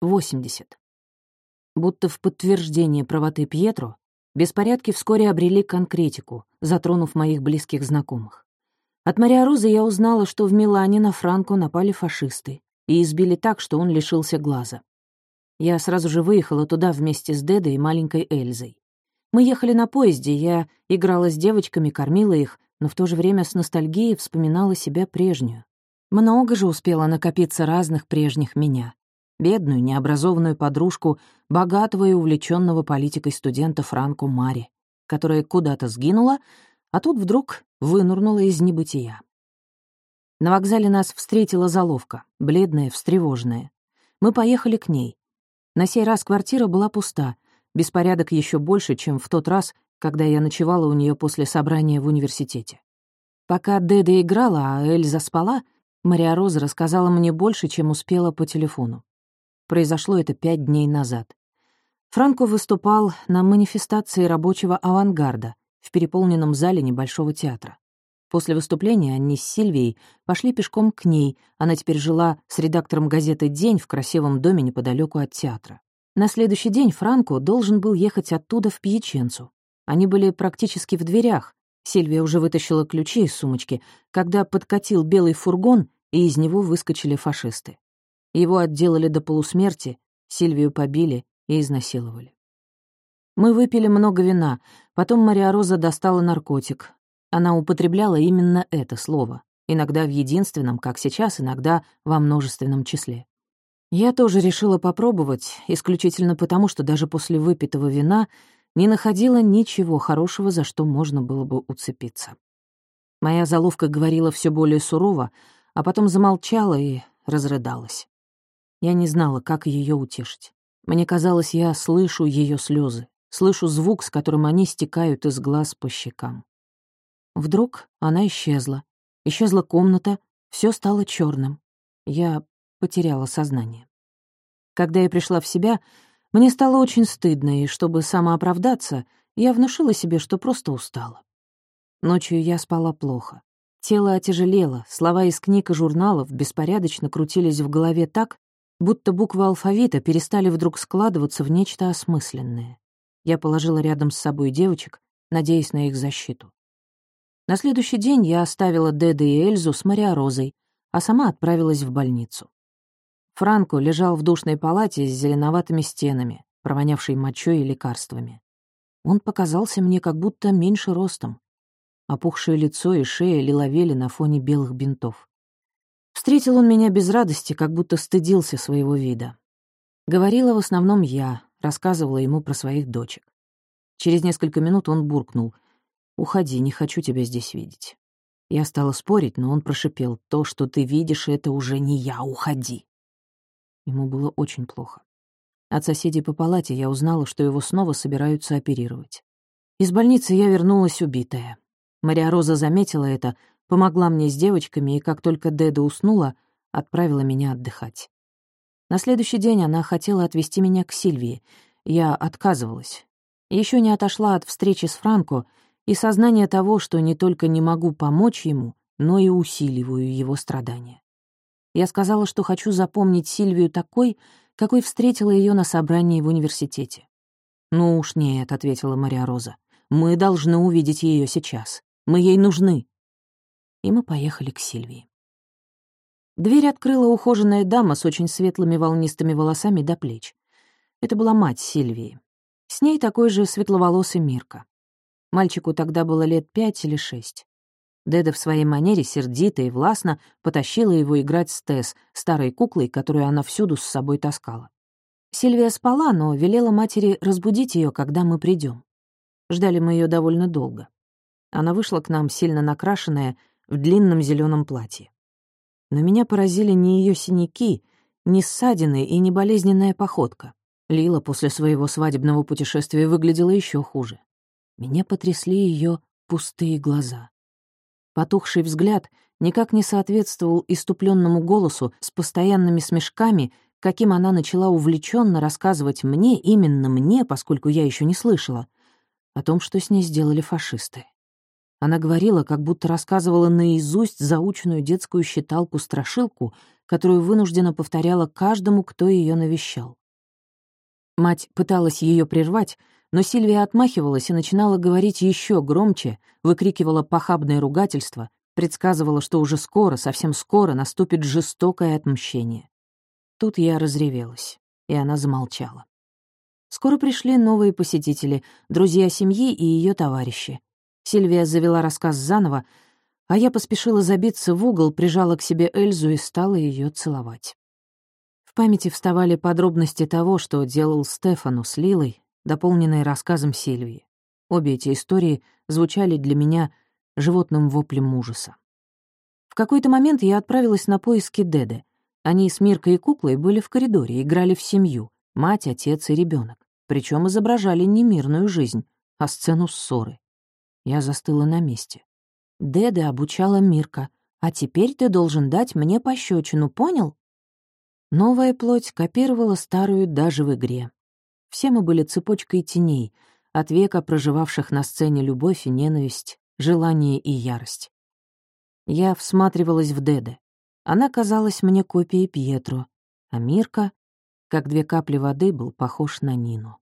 80. Будто в подтверждение правоты Пьетро, беспорядки вскоре обрели конкретику, затронув моих близких знакомых. От Мария Розы я узнала, что в Милане на Франко напали фашисты и избили так, что он лишился глаза. Я сразу же выехала туда вместе с Дедой и маленькой Эльзой. Мы ехали на поезде, я играла с девочками, кормила их, но в то же время с ностальгией вспоминала себя прежнюю. Много же успело накопиться разных прежних меня. Бедную, необразованную подружку богатого и увлеченного политикой студента Франко Мари, которая куда-то сгинула, а тут вдруг вынурнула из небытия. На вокзале нас встретила заловка, бледная, встревоженная. Мы поехали к ней. На сей раз квартира была пуста, беспорядок еще больше, чем в тот раз, когда я ночевала у нее после собрания в университете. Пока Деда играла, а Эльза спала, Мария Роза рассказала мне больше, чем успела по телефону. Произошло это пять дней назад. Франко выступал на манифестации рабочего авангарда в переполненном зале небольшого театра. После выступления они с Сильвией пошли пешком к ней, она теперь жила с редактором газеты «День» в красивом доме неподалеку от театра. На следующий день Франко должен был ехать оттуда в Пьяченцу. Они были практически в дверях. Сильвия уже вытащила ключи из сумочки, когда подкатил белый фургон, и из него выскочили фашисты. Его отделали до полусмерти, Сильвию побили и изнасиловали. Мы выпили много вина, потом Мария Роза достала наркотик. Она употребляла именно это слово, иногда в единственном, как сейчас, иногда во множественном числе. Я тоже решила попробовать, исключительно потому, что даже после выпитого вина не находила ничего хорошего, за что можно было бы уцепиться. Моя заловка говорила все более сурово, а потом замолчала и разрыдалась. Я не знала, как ее утешить. Мне казалось, я слышу ее слезы, слышу звук, с которым они стекают из глаз по щекам. Вдруг она исчезла. Исчезла комната, все стало черным. Я потеряла сознание. Когда я пришла в себя, мне стало очень стыдно, и чтобы самооправдаться, я внушила себе, что просто устала. Ночью я спала плохо. Тело отяжелело, слова из книг и журналов беспорядочно крутились в голове так, будто буквы алфавита перестали вдруг складываться в нечто осмысленное. Я положила рядом с собой девочек, надеясь на их защиту. На следующий день я оставила Деда и Эльзу с Мариорозой, а сама отправилась в больницу. Франко лежал в душной палате с зеленоватыми стенами, провонявшей мочой и лекарствами. Он показался мне как будто меньше ростом. Опухшее лицо и шея лиловели на фоне белых бинтов. Встретил он меня без радости, как будто стыдился своего вида. Говорила в основном я, рассказывала ему про своих дочек. Через несколько минут он буркнул. «Уходи, не хочу тебя здесь видеть». Я стала спорить, но он прошипел. «То, что ты видишь, это уже не я, уходи». Ему было очень плохо. От соседей по палате я узнала, что его снова собираются оперировать. Из больницы я вернулась убитая. Мария Роза заметила это, помогла мне с девочками, и как только Деда уснула, отправила меня отдыхать. На следующий день она хотела отвезти меня к Сильвии. Я отказывалась. Еще не отошла от встречи с Франко, и сознание того, что не только не могу помочь ему, но и усиливаю его страдания. Я сказала, что хочу запомнить Сильвию такой, какой встретила ее на собрании в университете. «Ну уж нет», — ответила Мария Роза. «Мы должны увидеть ее сейчас. Мы ей нужны». И мы поехали к Сильвии. Дверь открыла ухоженная дама с очень светлыми волнистыми волосами до плеч. Это была мать Сильвии. С ней такой же светловолосый Мирка. Мальчику тогда было лет пять или шесть. Деда в своей манере сердито и властно потащила его играть с Тесс, старой куклой, которую она всюду с собой таскала. Сильвия спала, но велела матери разбудить ее, когда мы придем. Ждали мы ее довольно долго. Она вышла к нам, сильно накрашенная, в длинном зеленом платье. Но меня поразили не ее синяки, не ссадины и не болезненная походка. Лила после своего свадебного путешествия выглядела еще хуже. Меня потрясли ее пустые глаза. Потухший взгляд никак не соответствовал иступленному голосу с постоянными смешками, каким она начала увлеченно рассказывать мне, именно мне, поскольку я еще не слышала, о том, что с ней сделали фашисты. Она говорила, как будто рассказывала наизусть заученную детскую считалку-страшилку, которую вынужденно повторяла каждому, кто ее навещал. Мать пыталась ее прервать, но Сильвия отмахивалась и начинала говорить еще громче, выкрикивала похабное ругательство, предсказывала, что уже скоро, совсем скоро наступит жестокое отмщение. Тут я разревелась, и она замолчала. Скоро пришли новые посетители, друзья семьи и ее товарищи. Сильвия завела рассказ заново, а я поспешила забиться в угол, прижала к себе Эльзу и стала ее целовать. В памяти вставали подробности того, что делал Стефану с Лилой, дополненные рассказом Сильвии. Обе эти истории звучали для меня животным воплем ужаса. В какой-то момент я отправилась на поиски Деды. Они с Миркой и куклой были в коридоре, играли в семью, мать, отец и ребенок. Причем изображали не мирную жизнь, а сцену ссоры. Я застыла на месте. Деда обучала Мирка, а теперь ты должен дать мне пощечину, понял? Новая плоть копировала старую даже в игре. Все мы были цепочкой теней, от века проживавших на сцене любовь и ненависть, желание и ярость. Я всматривалась в Деде. Она казалась мне копией Пьетро, а Мирка, как две капли воды, был похож на Нину.